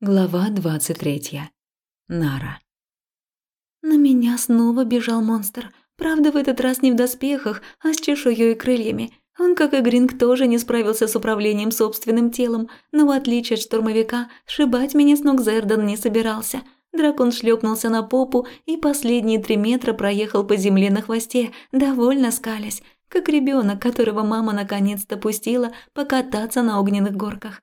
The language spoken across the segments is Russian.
Глава 23. Нара. На меня снова бежал монстр. Правда, в этот раз не в доспехах, а с чешуей и крыльями. Он, как и Гринг, тоже не справился с управлением собственным телом, но в отличие от штурмовика, сшибать меня с ног Зердан не собирался. Дракон шлепнулся на попу и последние три метра проехал по земле на хвосте, довольно скалясь, как ребенок, которого мама наконец-то пустила покататься на огненных горках.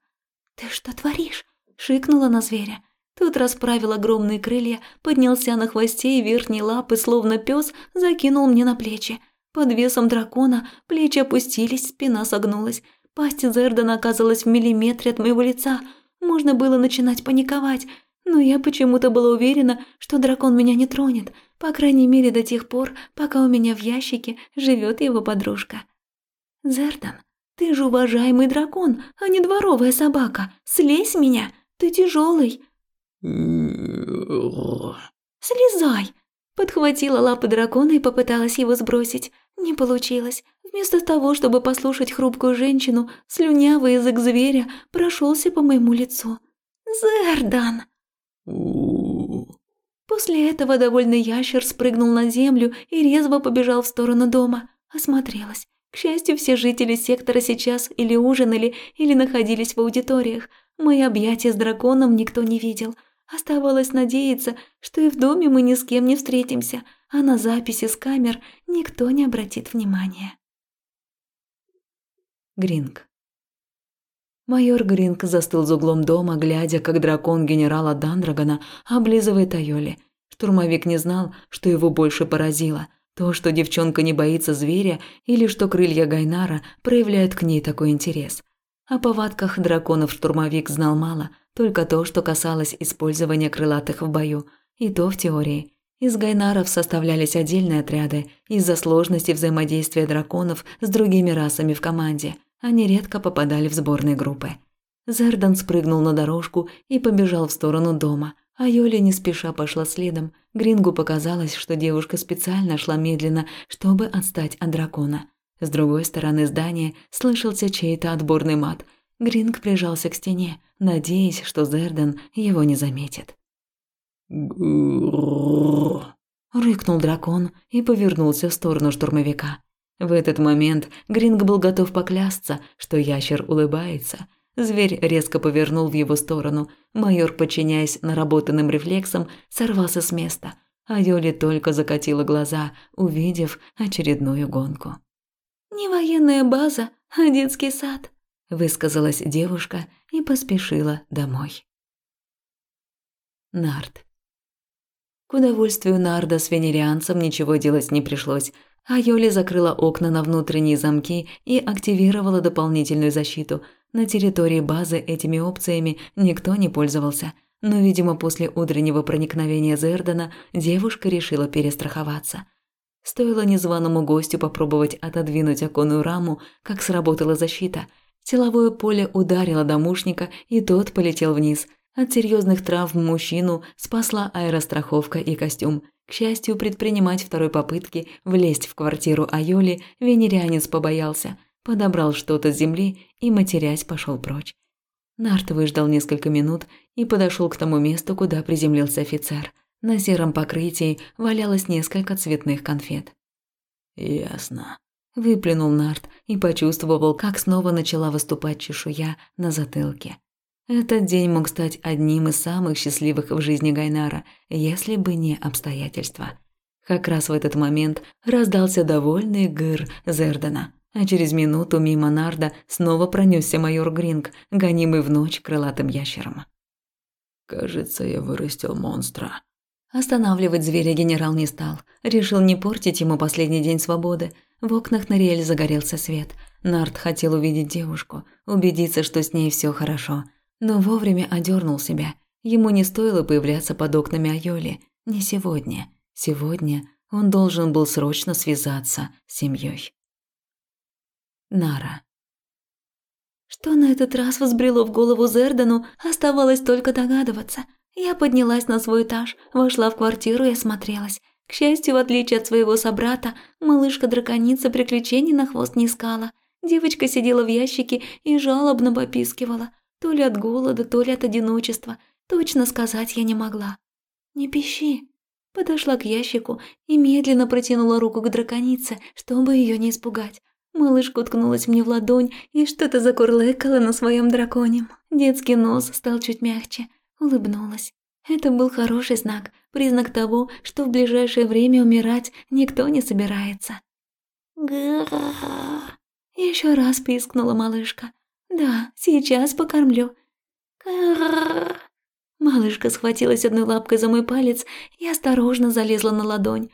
«Ты что творишь?» Шикнула на зверя. Тот расправил огромные крылья, поднялся на хвосте и верхние лапы, словно пес, закинул мне на плечи. Под весом дракона плечи опустились, спина согнулась. Пасть Зердана оказалась в миллиметре от моего лица. Можно было начинать паниковать, но я почему-то была уверена, что дракон меня не тронет, по крайней мере до тех пор, пока у меня в ящике живет его подружка. «Зердан, ты же уважаемый дракон, а не дворовая собака. Слезь меня!» Ты тяжелый. Слезай. Подхватила лапы дракона и попыталась его сбросить. Не получилось. Вместо того, чтобы послушать хрупкую женщину, слюнявый язык зверя прошелся по моему лицу. Зердан. После этого довольный ящер спрыгнул на землю и резво побежал в сторону дома. Осмотрелась. К счастью, все жители сектора сейчас или ужинали, или находились в аудиториях, Мои объятия с драконом никто не видел. Оставалось надеяться, что и в доме мы ни с кем не встретимся, а на записи с камер никто не обратит внимания. Гринг. Майор Гринг застыл за углом дома, глядя, как дракон генерала Дандрагона облизывает Айоли. Штурмовик не знал, что его больше поразило – то, что девчонка не боится зверя, или что крылья Гайнара проявляют к ней такой интерес – о повадках драконов штурмовик знал мало, только то, что касалось использования крылатых в бою, и то в теории. Из гайнаров составлялись отдельные отряды из-за сложности взаимодействия драконов с другими расами в команде. Они редко попадали в сборные группы. Зердан спрыгнул на дорожку и побежал в сторону дома, а Йоля не спеша пошла следом. Грингу показалось, что девушка специально шла медленно, чтобы отстать от дракона. С другой стороны здания слышался чей-то отборный мат. Гринг прижался к стене, надеясь, что Зерден его не заметит. Рыкнул дракон и повернулся в сторону штурмовика. В этот момент Гринг был готов поклясться, что ящер улыбается. Зверь резко повернул в его сторону. Майор, подчиняясь наработанным рефлексам, сорвался с места, а Йоли только закатила глаза, увидев очередную гонку. «Не военная база, а детский сад», – высказалась девушка и поспешила домой. Нард. К удовольствию Нарда с венерианцем ничего делать не пришлось, а Йоли закрыла окна на внутренние замки и активировала дополнительную защиту. На территории базы этими опциями никто не пользовался, но, видимо, после утреннего проникновения Зердана девушка решила перестраховаться – Стоило незваному гостю попробовать отодвинуть оконную раму, как сработала защита. Силовое поле ударило домушника, и тот полетел вниз. От серьезных травм мужчину спасла аэростраховка и костюм. К счастью, предпринимать второй попытки влезть в квартиру Айоли венерианец побоялся, подобрал что-то с земли и, матерясь, пошел прочь. Нарт выждал несколько минут и подошел к тому месту, куда приземлился офицер – на сером покрытии валялось несколько цветных конфет. «Ясно», – выплюнул Нарт и почувствовал, как снова начала выступать чешуя на затылке. Этот день мог стать одним из самых счастливых в жизни Гайнара, если бы не обстоятельства. Как раз в этот момент раздался довольный гыр Зердена, а через минуту мимо Нарда снова пронесся майор Гринг, гонимый в ночь крылатым ящером. «Кажется, я вырастил монстра», Останавливать зверя генерал не стал. Решил не портить ему последний день свободы. В окнах на Риэль загорелся свет. Нарт хотел увидеть девушку, убедиться, что с ней все хорошо. Но вовремя одернул себя. Ему не стоило появляться под окнами Айоли. Не сегодня. Сегодня он должен был срочно связаться с семьей. Нара. Что на этот раз возбрело в голову Зердану, оставалось только догадываться – я поднялась на свой этаж, вошла в квартиру и осмотрелась. К счастью, в отличие от своего собрата, малышка-драконица приключений на хвост не искала. Девочка сидела в ящике и жалобно попискивала. То ли от голода, то ли от одиночества. точно сказать я не могла. «Не пищи». Подошла к ящику и медленно протянула руку к драконице, чтобы ее не испугать. Малышка уткнулась мне в ладонь и что-то закурлыкала на своем драконе. Детский нос стал чуть мягче. Улыбнулась. Это был хороший знак, признак того, что в ближайшее время умирать никто не собирается. Гра. Еще раз пискнула малышка. Да, сейчас покормлю. Гра. Малышка схватилась одной лапкой за мой палец и осторожно залезла на ладонь.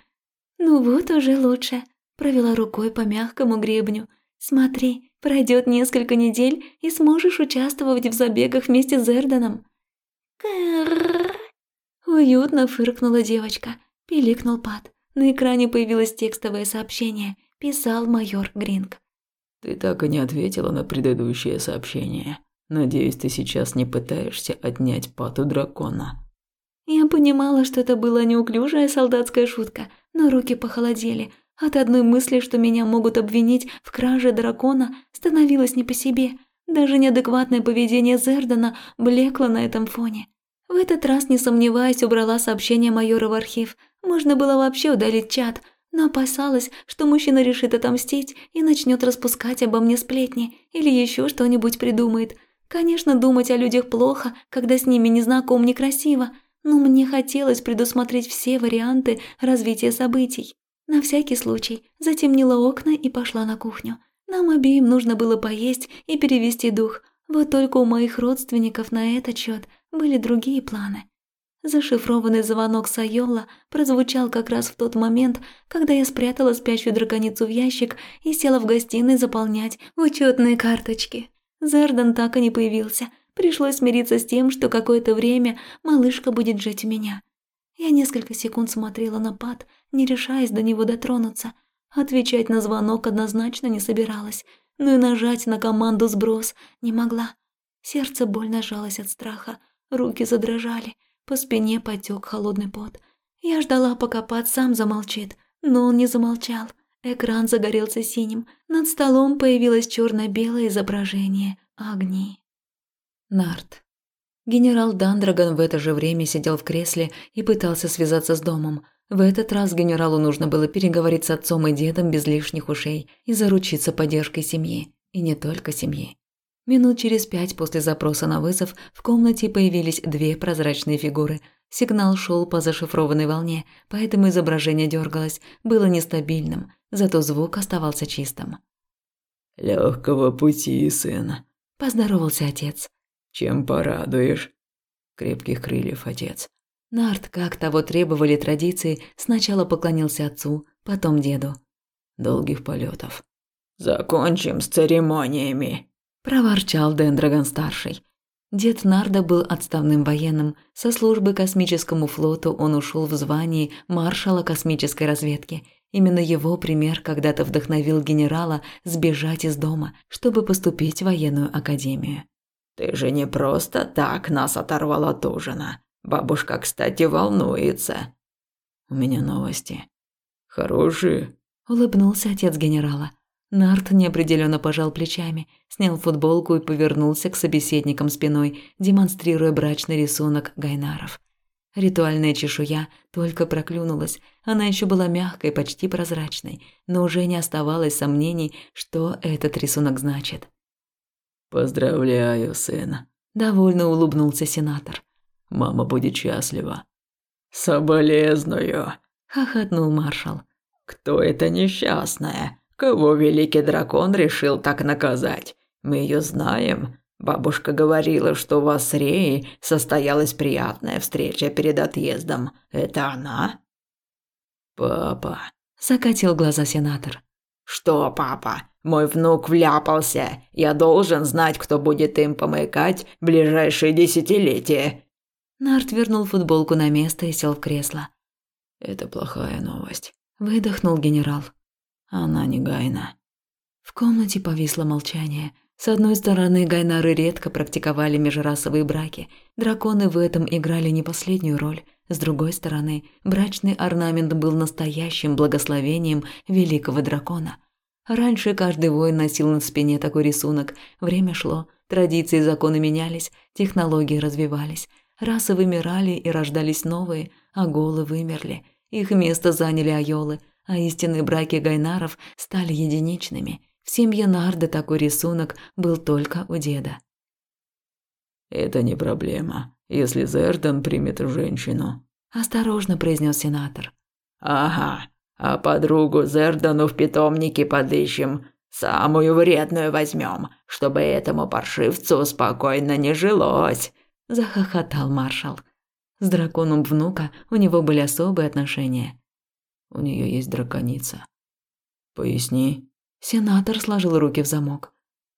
Ну вот уже лучше провела рукой по мягкому гребню. «Смотри, пройдет несколько недель, и сможешь участвовать в забегах вместе с Эрденом». «Кэрррр!» Уютно фыркнула девочка. Пиликнул пад. На экране появилось текстовое сообщение. Писал майор Гринг. «Ты так и не ответила на предыдущее сообщение. Надеюсь, ты сейчас не пытаешься отнять пату дракона». Я понимала, что это была неуклюжая солдатская шутка, но руки похолодели, от одной мысли, что меня могут обвинить в краже дракона, становилось не по себе. Даже неадекватное поведение Зердана блекло на этом фоне. В этот раз, не сомневаясь, убрала сообщение майора в архив. Можно было вообще удалить чат, но опасалась, что мужчина решит отомстить и начнет распускать обо мне сплетни или еще что-нибудь придумает. Конечно, думать о людях плохо, когда с ними не знаком некрасиво, но мне хотелось предусмотреть все варианты развития событий. На всякий случай затемнила окна и пошла на кухню. Нам обеим нужно было поесть и перевести дух. Вот только у моих родственников на этот счет были другие планы. Зашифрованный звонок Сайола прозвучал как раз в тот момент, когда я спрятала спящую драконицу в ящик и села в гостиной заполнять учетные карточки. Зердан так и не появился. Пришлось смириться с тем, что какое-то время малышка будет жить у меня. Я несколько секунд смотрела на пад, не решаясь до него дотронуться. Отвечать на звонок однозначно не собиралась, но и нажать на команду «сброс» не могла. Сердце больно жалось от страха, руки задрожали, по спине потек холодный пот. Я ждала, пока пад сам замолчит, но он не замолчал. Экран загорелся синим, над столом появилось черно белое изображение огни. Нарт. Генерал Дандрагон в это же время сидел в кресле и пытался связаться с домом. В этот раз генералу нужно было переговорить с отцом и дедом без лишних ушей и заручиться поддержкой семьи. И не только семьи. Минут через пять после запроса на вызов в комнате появились две прозрачные фигуры. Сигнал шел по зашифрованной волне, поэтому изображение дергалось, было нестабильным, зато звук оставался чистым. Легкого пути, сын», – поздоровался отец. Чем порадуешь? Крепких крыльев, отец. Нарт, как того требовали традиции, сначала поклонился отцу, потом деду. Долгих полетов. Закончим с церемониями, проворчал Дендрагон-старший. Дед Нарда был отставным военным. Со службы космическому флоту он ушел в звании маршала космической разведки. Именно его пример когда-то вдохновил генерала сбежать из дома, чтобы поступить в военную академию. Ты же не просто так нас оторвал от ужина. Бабушка, кстати, волнуется. У меня новости. Хорошие. Улыбнулся отец генерала. Нарт неопределенно пожал плечами, снял футболку и повернулся к собеседникам спиной, демонстрируя брачный рисунок Гайнаров. Ритуальная чешуя только проклюнулась, она еще была мягкой, почти прозрачной, но уже не оставалось сомнений, что этот рисунок значит. «Поздравляю, сын», – довольно улыбнулся сенатор. «Мама будет счастлива». «Соболезную», – хохотнул маршал. «Кто это несчастная? Кого великий дракон решил так наказать? Мы ее знаем. Бабушка говорила, что у вас с Реей состоялась приятная встреча перед отъездом. Это она?» «Папа», – закатил глаза сенатор. «Что, папа? Мой внук вляпался. Я должен знать, кто будет им помыкать в ближайшие десятилетия». Нарт вернул футболку на место и сел в кресло. «Это плохая новость», – выдохнул генерал. «Она не Гайна». В комнате повисло молчание. С одной стороны, гайнары редко практиковали межрасовые браки. Драконы в этом играли не последнюю роль. С другой стороны, брачный орнамент был настоящим благословением великого дракона – Раньше каждый воин носил на спине такой рисунок. Время шло, традиции и законы менялись, технологии развивались. Расы вымирали и рождались новые, а голы вымерли. Их место заняли айолы, а истинные браки гайнаров стали единичными. В семье Нарда такой рисунок был только у деда. «Это не проблема, если Зердан примет женщину», – осторожно произнес сенатор. «Ага, а подругу Зердану в питомнике подыщем, самую вредную возьмем, чтобы этому паршивцу спокойно не жилось», – захохотал маршал. С драконом внука у него были особые отношения. У нее есть драконица. Поясни. Сенатор сложил руки в замок.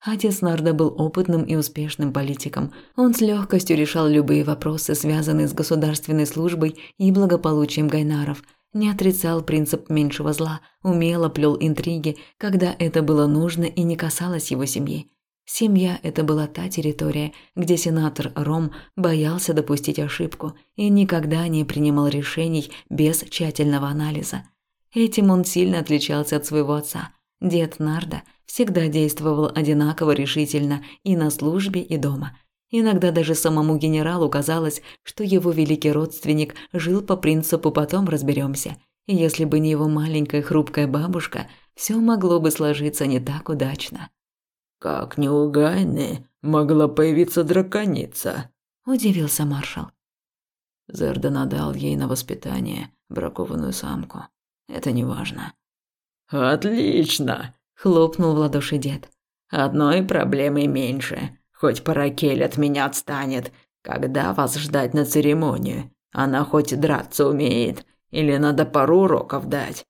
Отец Нарда был опытным и успешным политиком. Он с легкостью решал любые вопросы, связанные с государственной службой и благополучием гайнаров. Не отрицал принцип меньшего зла, умело плел интриги, когда это было нужно и не касалось его семьи. Семья – это была та территория, где сенатор Ром боялся допустить ошибку и никогда не принимал решений без тщательного анализа. Этим он сильно отличался от своего отца – Дед Нарда всегда действовал одинаково решительно и на службе, и дома. Иногда даже самому генералу казалось, что его великий родственник жил по принципу «потом разберемся. Если бы не его маленькая хрупкая бабушка, все могло бы сложиться не так удачно. «Как не у Гайны могла появиться драконица?» – удивился маршал. Зердан отдал ей на воспитание бракованную самку. Это не важно. «Отлично!» – хлопнул в ладоши дед. «Одной проблемой меньше. Хоть Паракель от меня отстанет. Когда вас ждать на церемонию? Она хоть драться умеет? Или надо пару уроков дать?»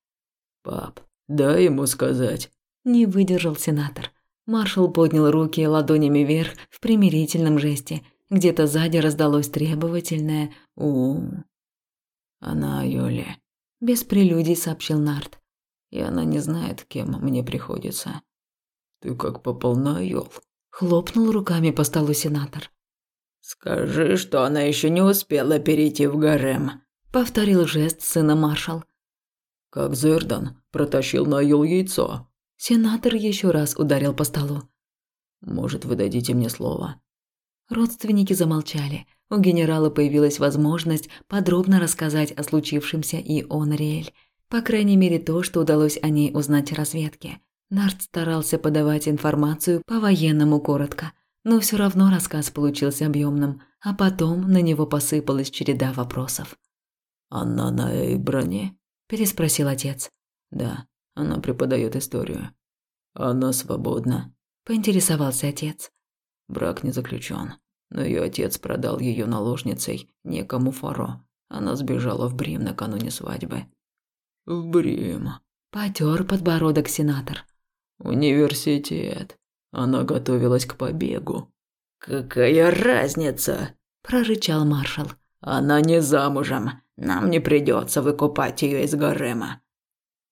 «Пап, дай ему сказать». Не выдержал сенатор. Маршал поднял руки ладонями вверх в примирительном жесте. Где-то сзади раздалось требовательное у «Она Юля», – без прелюдий сообщил Нарт и она не знает, кем мне приходится. Ты как попал на ёл? Хлопнул руками по столу сенатор. Скажи, что она еще не успела перейти в гарем. Повторил жест сына маршал. Как Зердан протащил на ёл яйцо. Сенатор еще раз ударил по столу. Может, вы дадите мне слово? Родственники замолчали. У генерала появилась возможность подробно рассказать о случившемся и он Риэль. По крайней мере, то, что удалось о ней узнать разведке. Нарт старался подавать информацию по-военному коротко, но все равно рассказ получился объемным, а потом на него посыпалась череда вопросов. «Она на Эйброне?» – переспросил отец. «Да, она преподает историю». «Она свободна?» – поинтересовался отец. Брак не заключен, но ее отец продал ее наложницей некому Фаро. Она сбежала в Брим накануне свадьбы. В Брим. Потер подбородок сенатор. Университет. Она готовилась к побегу. Какая разница? прорычал маршал. Она не замужем. Нам не придется выкупать ее из гарема.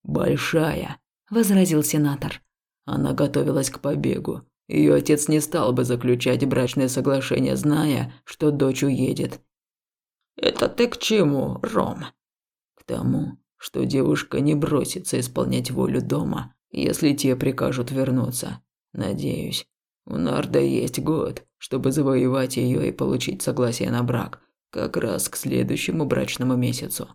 Большая, возразил сенатор. Она готовилась к побегу. Ее отец не стал бы заключать брачное соглашение, зная, что дочь уедет. Это ты к чему, Ром? К тому, что девушка не бросится исполнять волю дома, если те прикажут вернуться. Надеюсь, у Нарда есть год, чтобы завоевать ее и получить согласие на брак, как раз к следующему брачному месяцу.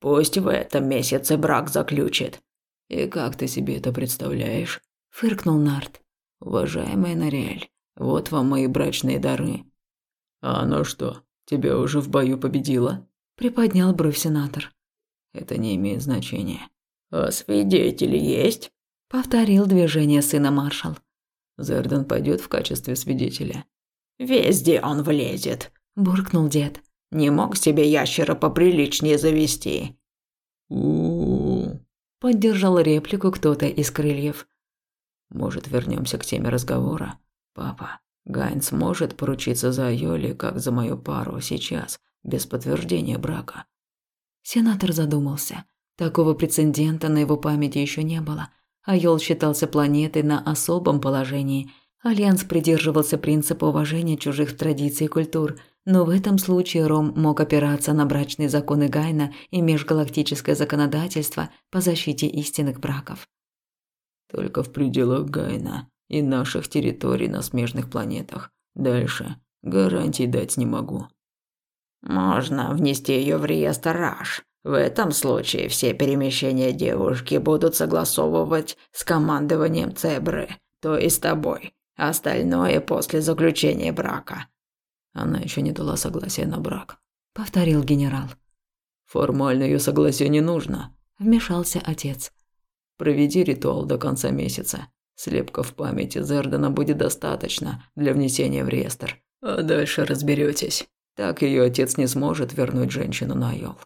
Пусть в этом месяце брак заключит. И как ты себе это представляешь? фыркнул Нард. Уважаемая Нориэль, вот вам мои брачные дары. А она что, тебя уже в бою победила? приподнял бровь сенатор. Это не имеет значения. А свидетели есть? Повторил движение сына маршал. Зердан пойдет в качестве свидетеля. Везде он влезет, буркнул дед. Не мог себе ящера поприличнее завести. у поддержал реплику кто-то из крыльев. Может, вернемся к теме разговора? Папа, Гайнс может поручиться за Йоли, как за мою пару сейчас, без подтверждения брака. Сенатор задумался. Такого прецедента на его памяти еще не было. Айол считался планетой на особом положении. Альянс придерживался принципа уважения чужих традиций и культур, но в этом случае Ром мог опираться на брачные законы Гайна и межгалактическое законодательство по защите истинных браков. Только в пределах Гайна и наших территорий на смежных планетах. Дальше гарантий дать не могу. Можно внести ее в реестр РАШ. В этом случае все перемещения девушки будут согласовывать с командованием Цебры, то есть с тобой. Остальное после заключения брака. Она еще не дала согласия на брак, повторил генерал. Формально ее согласие не нужно, вмешался отец. Проведи ритуал до конца месяца. Слепка в памяти Зердана будет достаточно для внесения в реестр. А дальше разберетесь. Так ее отец не сможет вернуть женщину на Йол.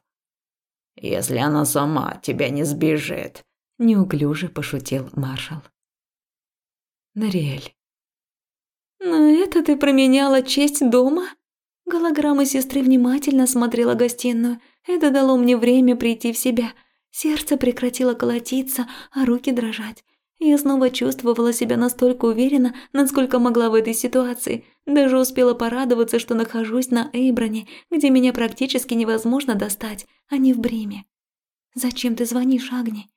Если она сама тебя не сбежит, неуклюже пошутил маршал. Нариэль. «Но это ты променяла честь дома?» Голограмма сестры внимательно смотрела гостиную. Это дало мне время прийти в себя. Сердце прекратило колотиться, а руки дрожать. Я снова чувствовала себя настолько уверенно, насколько могла в этой ситуации. Даже успела порадоваться, что нахожусь на Эйброне, где меня практически невозможно достать, а не в Бриме. «Зачем ты звонишь, Агни?»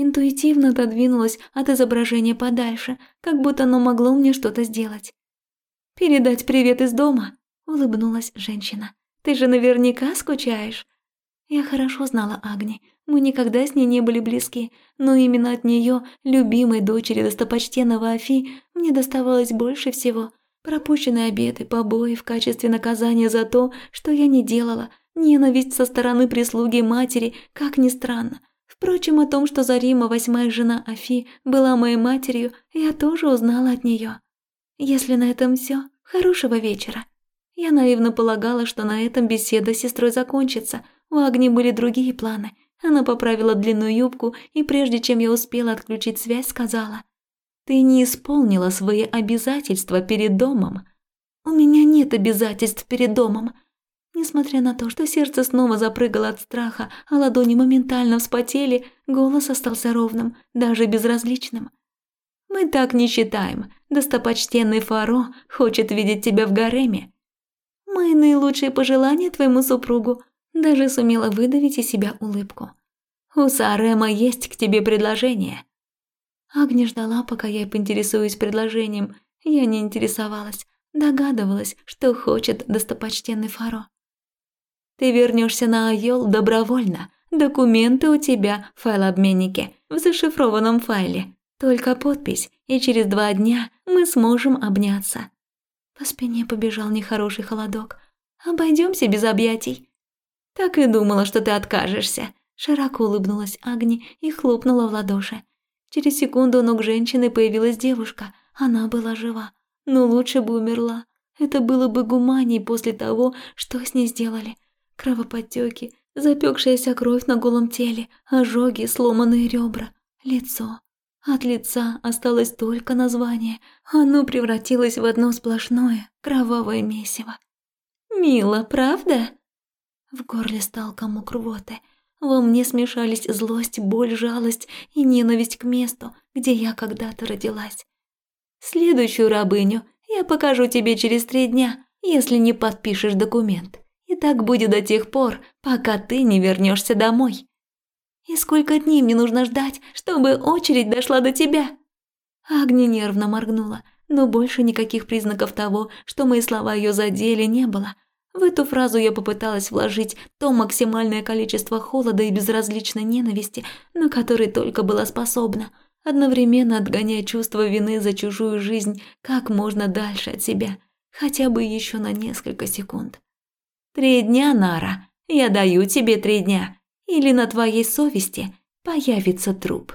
Интуитивно отодвинулась от изображения подальше, как будто оно могло мне что-то сделать. «Передать привет из дома?» – улыбнулась женщина. «Ты же наверняка скучаешь?» Я хорошо знала Агни, мы никогда с ней не были близки, но именно от нее, любимой дочери достопочтенного Афи, мне доставалось больше всего. Пропущенные обеды, побои в качестве наказания за то, что я не делала, ненависть со стороны прислуги матери, как ни странно. Впрочем, о том, что Зарима, восьмая жена Афи, была моей матерью, я тоже узнала от нее. Если на этом все, хорошего вечера. Я наивно полагала, что на этом беседа с сестрой закончится. У Агни были другие планы – она поправила длинную юбку и прежде чем я успела отключить связь, сказала. «Ты не исполнила свои обязательства перед домом». «У меня нет обязательств перед домом». Несмотря на то, что сердце снова запрыгало от страха, а ладони моментально вспотели, голос остался ровным, даже безразличным. «Мы так не считаем. Достопочтенный Фаро хочет видеть тебя в гареме. Мои наилучшие пожелания твоему супругу. Даже сумела выдавить из себя улыбку. «У Сарема есть к тебе предложение». Агни ждала, пока я поинтересуюсь предложением. Я не интересовалась, догадывалась, что хочет достопочтенный Фаро. «Ты вернешься на Айол добровольно. Документы у тебя в файлообменнике, в зашифрованном файле. Только подпись, и через два дня мы сможем обняться». По спине побежал нехороший холодок. Обойдемся без объятий. «Так и думала, что ты откажешься», – широко улыбнулась Агни и хлопнула в ладоши. Через секунду у ног женщины появилась девушка. Она была жива, но лучше бы умерла. Это было бы гуманней после того, что с ней сделали. Кровоподтеки, запекшаяся кровь на голом теле, ожоги, сломанные ребра, лицо. От лица осталось только название. Оно превратилось в одно сплошное кровавое месиво. «Мило, правда?» В горле стал комок рвоты. Во мне смешались злость, боль, жалость и ненависть к месту, где я когда-то родилась. Следующую рабыню я покажу тебе через три дня, если не подпишешь документ. Так будет до тех пор, пока ты не вернешься домой. И сколько дней мне нужно ждать, чтобы очередь дошла до тебя? Агни нервно моргнула, но больше никаких признаков того, что мои слова ее задели, не было – в эту фразу я попыталась вложить то максимальное количество холода и безразличной ненависти, на который только была способна, одновременно отгоняя чувство вины за чужую жизнь как можно дальше от себя, хотя бы еще на несколько секунд. «Три дня, Нара, я даю тебе три дня, или на твоей совести появится труп».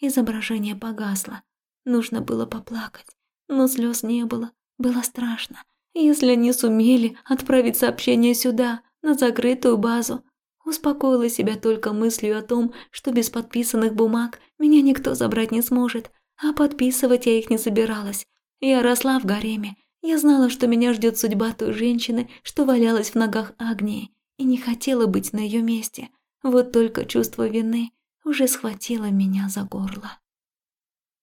Изображение погасло, нужно было поплакать, но слез не было, было страшно. Если они сумели отправить сообщение сюда, на закрытую базу, успокоила себя только мыслью о том, что без подписанных бумаг меня никто забрать не сможет, а подписывать я их не собиралась. Я росла в гареме, я знала, что меня ждет судьба той женщины, что валялась в ногах Агнии, и не хотела быть на ее месте. Вот только чувство вины уже схватило меня за горло.